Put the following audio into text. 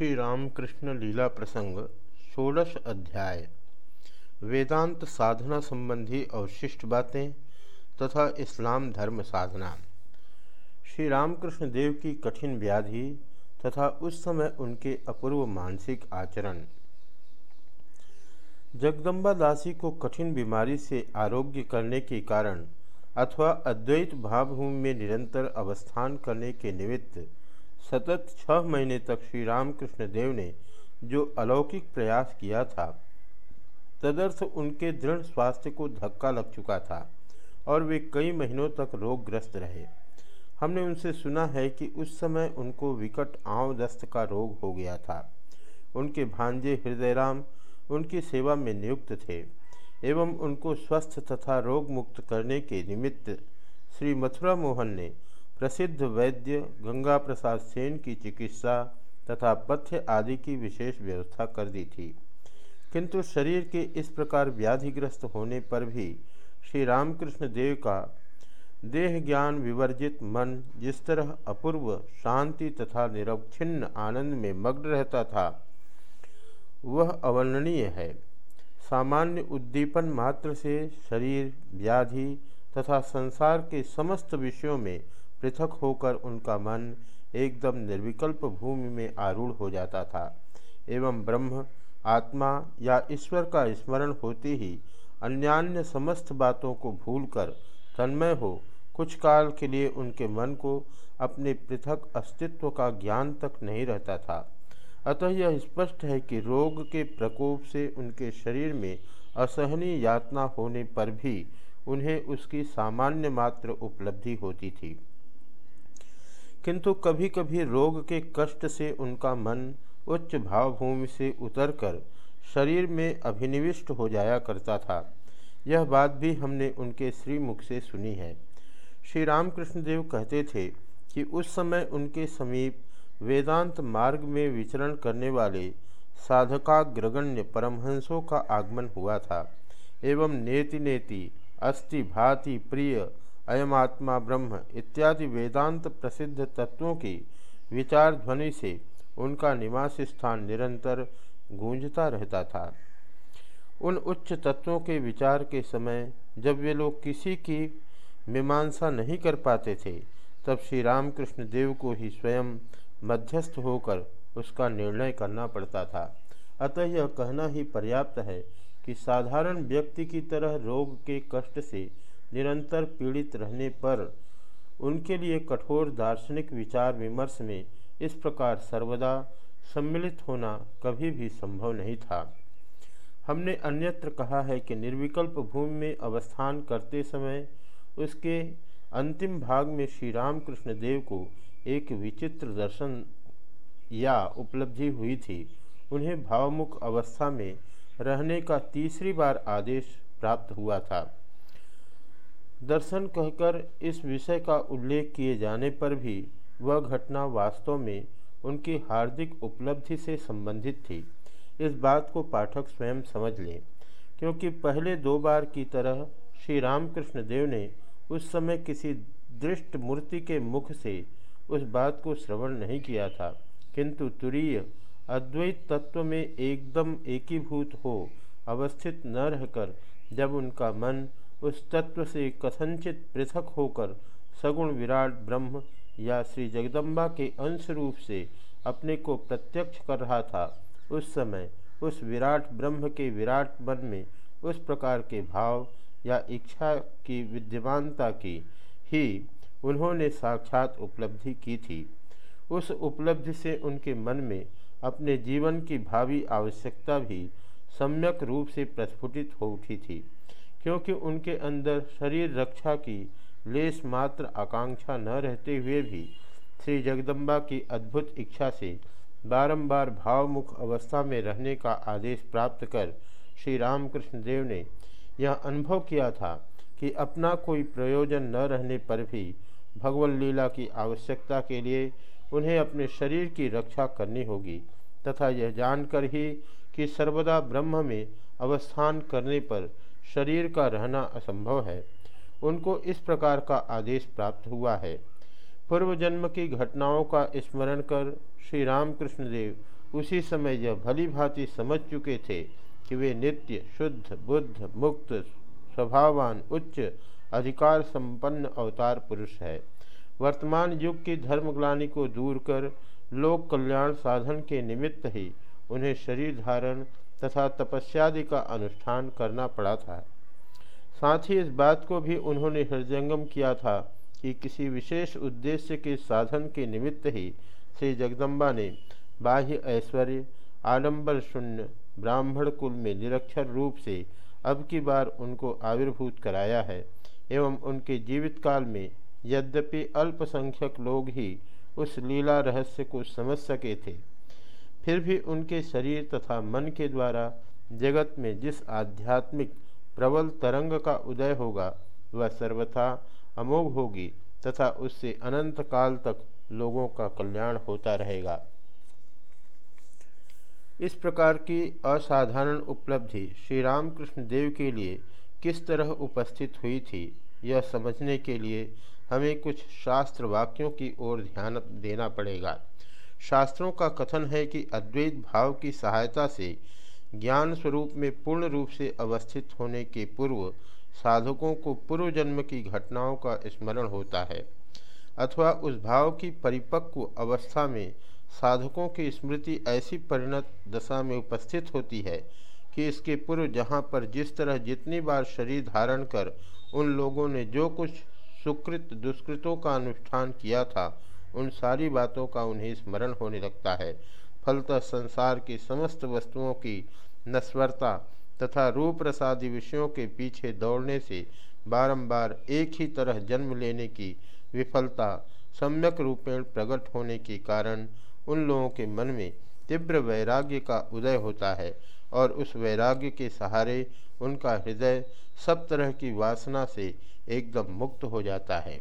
श्री रामकृष्ण लीला प्रसंग, षोडश अध्याय। वेदांत साधना संबंधी अवशिष्ट बातें तथा इस्लाम धर्म साधना। श्री रामकृष्ण देव की कठिन व्याधि तथा उस समय उनके अपूर्व मानसिक आचरण। जगदम्बा दासी को कठिन बीमारी से आरोग्य करने के कारण अथवा अद्वैत भावभूमि में निरंतर अवस्थान करने के निमित्त सतत छह महीने तक श्री रामकृष्ण देव ने जो अलौकिक प्रयास किया था, तदर्थ उनके दृढ़ स्वास्थ्य को धक्का लग चुका था और वे कई महीनों तक रोगग्रस्त रहे। हमने उनसे सुना है कि उस समय उनको विकट आंव दस्त का रोग हो गया था। उनके भांजे हृदयराम उनकी सेवा में नियुक्त थे एवं उनको स्वस्थ तथा रोग मुक्त करने के निमित्त श्री मथुरा मोहन ने प्रसिद्ध वैद्य गंगा प्रसाद सेन की चिकित्सा तथा पथ्य आदि की विशेष व्यवस्था कर दी थी। किंतु शरीर के इस प्रकार व्याधिग्रस्त होने पर भी श्री रामकृष्ण देव का देह ज्ञान विवर्जित मन जिस तरह अपूर्व, शांति तथा निरवच्छिन्न आनंद में मग्न रहता था, वह अवर्णनीय है। सामान्य उद्दीपन मात्र से शरीर, व्याधि तथा संसार के समस्त विषयों में पृथक होकर उनका मन एकदम निर्विकल्प भूमि में आरूढ़ हो जाता था। एवं ब्रह्म, आत्मा या ईश्वर का स्मरण होते ही अन्यान्य समस्त बातों को भूलकर तन्मय हो कुछ काल के लिए उनके मन को अपने पृथक अस्तित्व का ज्ञान तक नहीं रहता था। अतः यह स्पष्ट है कि रोग के प्रकोप से उनके शरीर में असहनीय यातना होने पर भी उन्हें उसकी सामान्य मात्र उपलब्धि होती थी। किंतु कभी कभी रोग के कष्ट से उनका मन उच्च भावभूमि से उतरकर शरीर में अभिनिविष्ट हो जाया करता था। यह बात भी हमने उनके श्रीमुख से सुनी है। श्री रामकृष्ण देव कहते थे कि उस समय उनके समीप वेदांत मार्ग में विचरण करने वाले साधकाग्रगण्य परमहंसों का आगमन हुआ था, एवं नेति नेति अस्ति भाति प्रिय अयमात्मा ब्रह्म इत्यादि वेदांत प्रसिद्ध तत्वों की विचार ध्वनि से उनका निवास स्थान निरंतर गूंजता रहता था। उन उच्च तत्वों के विचार के समय जब वे लोग किसी की मीमांसा नहीं कर पाते थे, तब श्री रामकृष्ण देव को ही स्वयं मध्यस्थ होकर उसका निर्णय करना पड़ता था। अतः यह कहना ही पर्याप्त है कि साधारण व्यक्ति की तरह रोग के कष्ट से निरंतर पीड़ित रहने पर उनके लिए कठोर दार्शनिक विचार विमर्श में इस प्रकार सर्वदा सम्मिलित होना कभी भी संभव नहीं था। हमने अन्यत्र कहा है कि निर्विकल्प भूमि में अवस्थान करते समय उसके अंतिम भाग में श्री रामकृष्ण देव को एक विचित्र दर्शन या उपलब्धि हुई थी। उन्हें भावमुख अवस्था में रहने का तीसरी बार आदेश प्राप्त हुआ था। दर्शन कहकर इस विषय का उल्लेख किए जाने पर भी वह घटना वास्तव में उनकी हार्दिक उपलब्धि से संबंधित थी। इस बात को पाठक स्वयं समझ लें, क्योंकि पहले दो बार की तरह श्री रामकृष्ण देव ने उस समय किसी दृष्ट मूर्ति के मुख से उस बात को श्रवण नहीं किया था। किंतु तुरीय, अद्वैत तत्व में एकदम एकीभूत हो, अवस्थित न रहकर जब उनका मन उस तत्व से कथनचित पृथक होकर सगुण विराट ब्रह्म या श्री जगदम्बा के अंश रूप से अपने को प्रत्यक्ष कर रहा था, उस समय उस विराट ब्रह्म के विराट मन में उस प्रकार के भाव या इच्छा की विद्यमानता की ही उन्होंने साक्षात उपलब्धि की थी। उस उपलब्धि से उनके मन में अपने जीवन की भावी आवश्यकता भी सम्यक रूप से प्रस्फुटित हो उठी थी। क्योंकि उनके अंदर शरीर रक्षा की लेस मात्र आकांक्षा न रहते हुए भी श्री जगदम्बा की अद्भुत इच्छा से बारंबार भावमुख अवस्था में रहने का आदेश प्राप्त कर श्री रामकृष्ण देव ने यह अनुभव किया था कि अपना कोई प्रयोजन न रहने पर भी भगवत लीला की आवश्यकता के लिए उन्हें अपने शरीर की रक्षा करनी होगी तथा यह जानकर ही कि सर्वदा ब्रह्म में अवस्थान करने पर शरीर का रहना असंभव है। उनको इस प्रकार का आदेश प्राप्त हुआ है। पूर्व जन्म की घटनाओं का स्मरण कर श्री रामकृष्ण देव उसी समय यह भली भांति समझ चुके थे कि वे नित्य, शुद्ध, बुद्ध, मुक्त, स्वभावान, उच्च, अधिकार संपन्न अवतार पुरुष है। वर्तमान युग की धर्मग्लानी को दूर कर लोक कल्याण साधन के निमित्त ही उन्हें शरीर धारण तथा तपस्यादि का अनुष्ठान करना पड़ा था। साथ ही इस बात को भी उन्होंने हृदयंगम किया था कि किसी विशेष उद्देश्य के साधन के निमित्त ही श्री जगदम्बा ने बाह्य ऐश्वर्य, आडंबर शून्य, ब्राह्मण कुल में निरक्षर रूप से अब की बार उनको आविर्भूत कराया है एवं उनके जीवित काल में यद्यपि अल्पसंख्यक लोग ही उस लीला रहस्य को समझ सके थे। फिर भी उनके शरीर तथा मन के द्वारा जगत में जिस आध्यात्मिक, प्रबल तरंग का उदय होगा, वह सर्वथा अमोघ होगी तथा उससे अनंत काल तक लोगों का कल्याण होता रहेगा। इस प्रकार की असाधारण उपलब्धि श्री रामकृष्ण देव के लिए किस तरह उपस्थित हुई थी, यह समझने के लिए हमें कुछ शास्त्र वाक्यों की ओर ध्यान देना पड़ेगा। शास्त्रों का कथन है कि अद्वैत भाव की सहायता से ज्ञान स्वरूप में पूर्ण रूप से अवस्थित होने के पूर्व साधकों को पूर्व जन्म की घटनाओं का स्मरण होता है। अथवा उस भाव की परिपक्व अवस्था में साधकों की स्मृति ऐसी परिणत दशा में उपस्थित होती है कि इसके पूर्व जहाँ पर जिस तरह जितनी बार शरीर धारण कर उन लोगों ने जो कुछ सुकृत दुष्कृतों का अनुष्ठान किया था उन सारी बातों का उन्हें स्मरण होने लगता है। फलतः संसार की समस्त वस्तुओं की नस्वरता तथा रूप प्रसादी विषयों के पीछे दौड़ने से बारंबार एक ही तरह जन्म लेने की विफलता सम्यक रूपेण प्रकट होने के कारण उन लोगों के मन में तीव्र वैराग्य का उदय होता है और उस वैराग्य के सहारे उनका हृदय सब तरह की वासना से एकदम मुक्त हो जाता है।